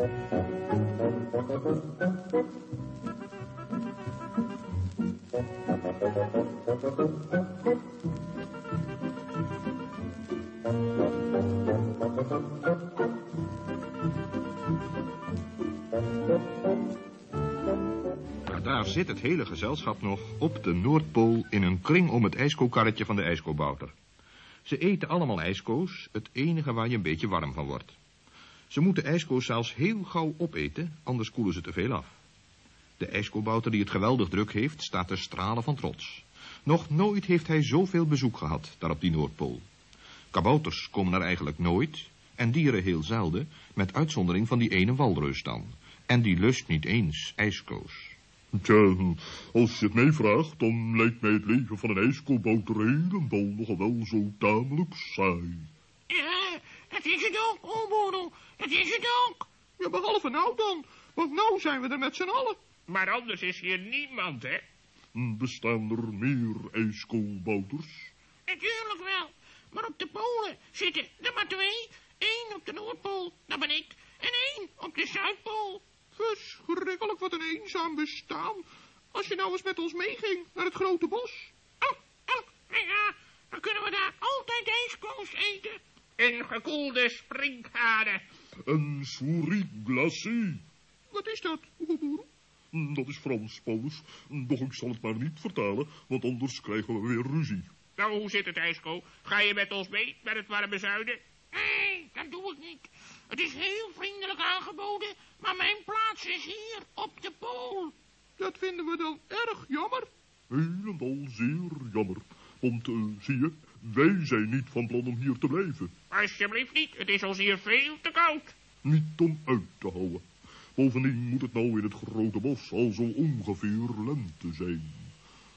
Daar zit het hele gezelschap nog op de Noordpool in een kring om het ijskokarretje van de ijskoobouter. Ze eten allemaal ijskoos, het enige waar je een beetje warm van wordt. Ze moeten ijskoos zelfs heel gauw opeten, anders koelen ze te veel af. De ijskoobouter die het geweldig druk heeft, staat te stralen van trots. Nog nooit heeft hij zoveel bezoek gehad, daar op die Noordpool. Kabouters komen er eigenlijk nooit, en dieren heel zelden, met uitzondering van die ene walrus dan. En die lust niet eens ijskoos. Tja, als je het mij vraagt, dan lijkt mij het leven van een ijskoolbouter helemaal nogal wel zo tamelijk saai. Dat is het ook, Olboedel. Dat is het ook. Ja, behalve nou dan, want nou zijn we er met z'n allen. Maar anders is hier niemand, hè? Bestaan er meer ijskoolbouters? Natuurlijk wel. Maar op de polen zitten er maar twee. Eén op de Noordpool, dat ben ik. En één op de Zuidpool. Verschrikkelijk wat een eenzaam bestaan. Als je nou eens met ons meeging naar het grote bos. Oh, oh, ja, dan kunnen we daar altijd ijskoos eten. En gekoelde sprinkhanen. Een souris glacé. Wat is dat, Oeboeboer? Dat is Frans, Paulus. Doch ik zal het maar niet vertalen, want anders krijgen we weer ruzie. Nou, hoe zit het, IJsko? Ga je met ons mee, met het warme zuiden? Nee, dat doe ik niet. Het is heel vriendelijk aangeboden, maar mijn plaats is hier, op de pool. Dat vinden we dan erg jammer. Helemaal zeer jammer. Want, uh, zie je, wij zijn niet van plan om hier te blijven. Alsjeblieft niet, het is ons hier veel te koud. Niet om uit te houden. Bovendien moet het nou in het grote bos al zo ongeveer lente zijn.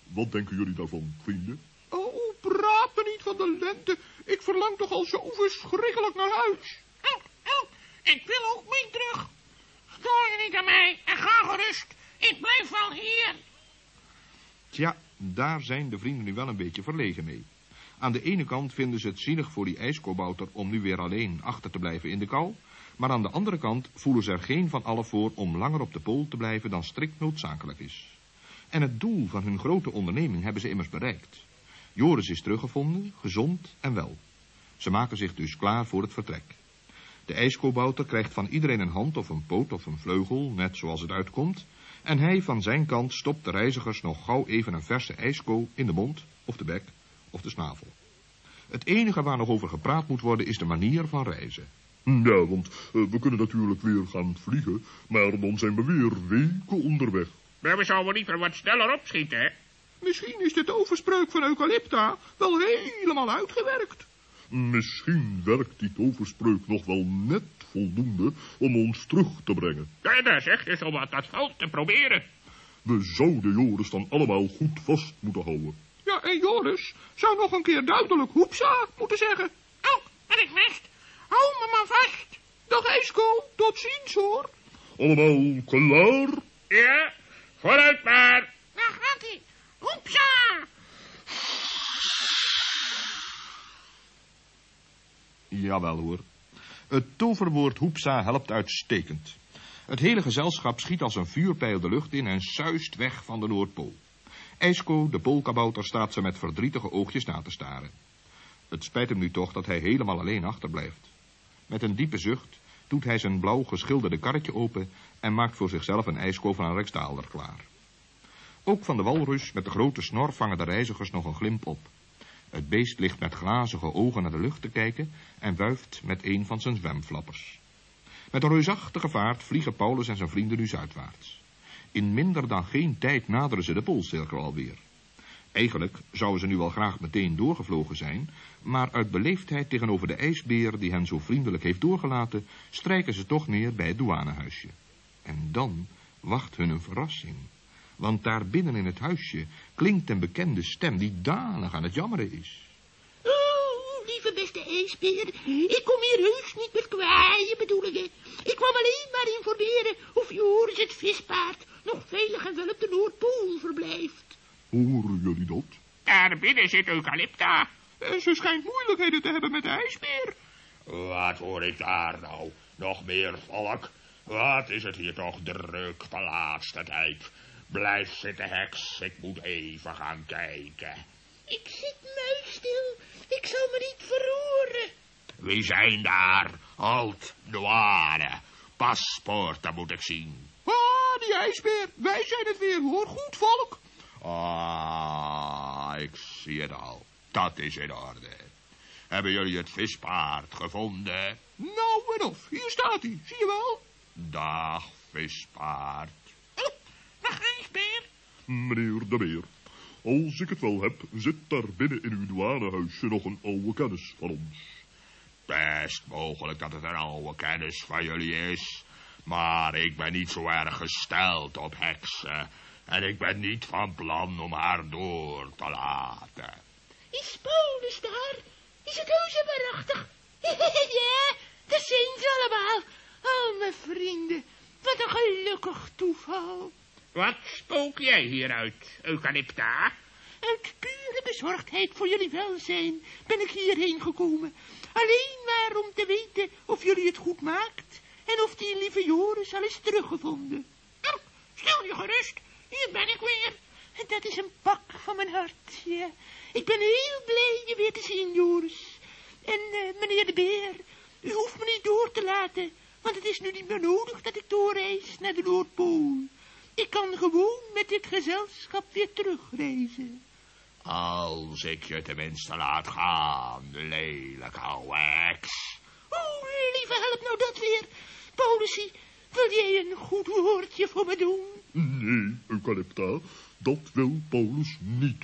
Wat denken jullie daarvan, vrienden? Oh, praat me niet van de lente. Ik verlang toch al zo verschrikkelijk naar huis. Oh, oh, ik wil ook mee terug. Stoor je niet aan mij en ga gerust. Ik blijf wel hier. Tja, daar zijn de vrienden nu wel een beetje verlegen mee. Aan de ene kant vinden ze het zielig voor die ijskobouter om nu weer alleen achter te blijven in de kou. Maar aan de andere kant voelen ze er geen van allen voor om langer op de pool te blijven dan strikt noodzakelijk is. En het doel van hun grote onderneming hebben ze immers bereikt. Joris is teruggevonden, gezond en wel. Ze maken zich dus klaar voor het vertrek. De ijskobouter krijgt van iedereen een hand of een poot of een vleugel, net zoals het uitkomt, en hij van zijn kant stopt de reizigers nog gauw even een verse ijsko in de mond, of de bek, of de snavel. Het enige waar nog over gepraat moet worden is de manier van reizen. Ja, want uh, we kunnen natuurlijk weer gaan vliegen, maar dan zijn we weer weken onderweg. Maar we zouden liever wat sneller opschieten, hè? Misschien is de toverspreuk van Eucalypta wel helemaal uitgewerkt. Misschien werkt die toverspreuk nog wel net voldoende om ons terug te brengen. Ja, daar zegt dus om dat veld te proberen. We zouden Joris dan allemaal goed vast moeten houden. Ja, en Joris zou nog een keer duidelijk hoepsa moeten zeggen. Oh, ben ik vast. Hou me maar vast. Dag Esko, tot ziens hoor. Allemaal klaar? Ja, vooruit maar. Daar gaat hij. Hoepsa. Jawel hoor. Het toverwoord hoepsa helpt uitstekend. Het hele gezelschap schiet als een vuurpijl de lucht in en suist weg van de Noordpool. IJsko, de poolkabouter, staat ze met verdrietige oogjes na te staren. Het spijt hem nu toch dat hij helemaal alleen achterblijft. Met een diepe zucht doet hij zijn blauw geschilderde karretje open en maakt voor zichzelf een ijsko van een Rijksdaalder klaar. Ook van de walrus met de grote snor vangen de reizigers nog een glimp op. Het beest ligt met glazige ogen naar de lucht te kijken en wuift met een van zijn zwemflappers. Met een reusachtige vaart vliegen Paulus en zijn vrienden nu zuidwaarts. In minder dan geen tijd naderen ze de poolcirkel alweer. Eigenlijk zouden ze nu wel graag meteen doorgevlogen zijn, maar uit beleefdheid tegenover de ijsbeer die hen zo vriendelijk heeft doorgelaten, strijken ze toch neer bij het douanehuisje. En dan wacht hun een verrassing. Want daar binnen in het huisje klinkt een bekende stem die danig aan het jammeren is. Oh, lieve beste ijsbeer, ik kom hier heus niet met kwaaie bedoelingen. Ik kwam alleen maar informeren of Joris het vispaard nog veilig en wel op de Noordpool verblijft. Horen jullie dat? Daar binnen zit Eucalypta. En ze schijnt moeilijkheden te hebben met de ijsbeer. Wat hoor ik daar nou? Nog meer volk? Wat is het hier toch druk de laatste tijd. Blijf zitten, heks. Ik moet even gaan kijken. Ik zit muisstil. Ik zal me niet verroeren. Wie zijn daar? Halt, douane. Paspoorten moet ik zien. Ah, die ijsbeer. Wij zijn het weer, hoor. Goed volk. Ah, ik zie het al. Dat is in orde. Hebben jullie het vispaard gevonden? Nou en of. Hier staat hij. Zie je wel? Dag, vispaard. Meneer de Beer, als ik het wel heb, zit daar binnen in uw douanehuisje nog een oude kennis van ons. Best mogelijk dat het een oude kennis van jullie is. Maar ik ben niet zo erg gesteld op heksen. En ik ben niet van plan om haar door te laten. Is Paulus daar? Is het heus en waarachtig? ja, dat zijn ze allemaal. Oh, mijn vrienden. Wat een gelukkig toeval. Wat spook jij hieruit, Eucalypta? Uit pure bezorgdheid voor jullie welzijn ben ik hierheen gekomen. Alleen maar om te weten of jullie het goed maakt en of die lieve Joris al is teruggevonden. Oh, stel je gerust, hier ben ik weer. En dat is een pak van mijn hart, ja. Ik ben heel blij je weer te zien, Joris. En uh, meneer de Beer, u hoeft me niet door te laten, want het is nu niet meer nodig dat ik doorreis naar de Noordpool. Ik kan gewoon met dit gezelschap weer terugreizen. Als ik je tenminste laat gaan, lelijk ouwe heks. Oh, lieve, help nou dat weer. Paulusie, wil jij een goed woordje voor me doen? Nee, Eucalypta, dat wil Paulus niet.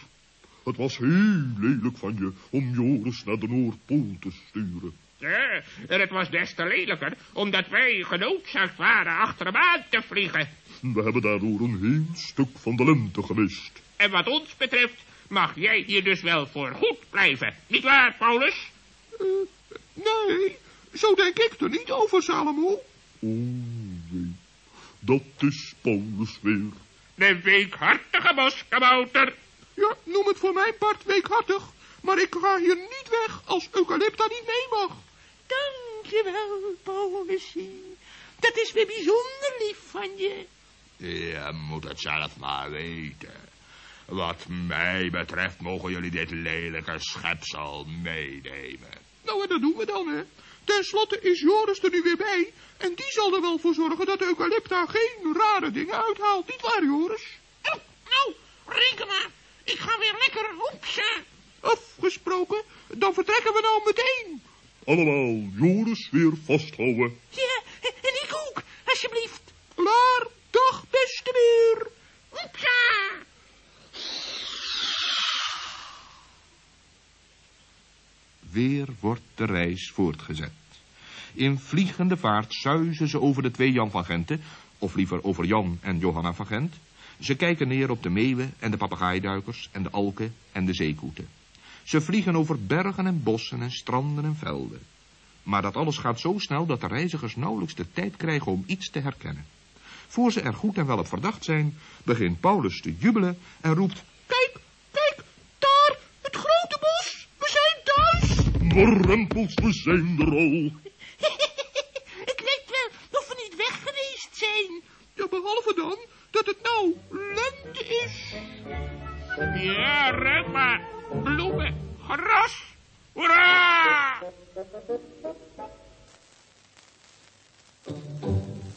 Het was heel lelijk van je om Joris naar de Noordpool te sturen. Ja, en het was des te lelijker, omdat wij genoodzaakt waren achter hem aan te vliegen. We hebben daardoor een heel stuk van de lente gemist. En wat ons betreft mag jij hier dus wel voor goed blijven. Niet waar, Paulus? Uh, nee, zo denk ik er niet over, Salomo. Oh, nee. Dat is Paulus weer. De weekhartige boskabouter. Ja, noem het voor mijn part weekhartig. Maar ik ga hier niet weg als Eucalypta niet mee mag. Dankjewel, Paulusie. Dat is weer bijzonder lief van je. Je moet het zelf maar weten. Wat mij betreft mogen jullie dit lelijke schepsel meenemen. Nou, en dat doen we dan, hè. Ten slotte is Joris er nu weer bij. En die zal er wel voor zorgen dat Eucalypta geen rare dingen uithaalt. Niet waar, Joris? Oh, nou, reken maar. Ik ga weer lekker hoepsen. Afgesproken. Dan vertrekken we nou meteen. Allemaal Joris weer vasthouden. Ja, en ik ook, alsjeblieft. Klaar. Dag, beste beer. Hoepsa. Weer wordt de reis voortgezet. In vliegende vaart zuizen ze over de twee Jan van Genten, of liever over Jan en Johanna van Gent. Ze kijken neer op de meeuwen en de papegaaiduikers en de alken en de zeekoeten. Ze vliegen over bergen en bossen en stranden en velden. Maar dat alles gaat zo snel dat de reizigers nauwelijks de tijd krijgen om iets te herkennen. Voor ze er goed en wel op verdacht zijn, begint Paulus te jubelen en roept... Kijk, kijk, daar, het grote bos. We zijn thuis. Warempels, we zijn er al. Het lijkt wel of we niet weg geweest zijn. Ja, behalve dan dat het nou lente is. Ja, ruik maar. Блюбе, хорош! Ура! Thank you.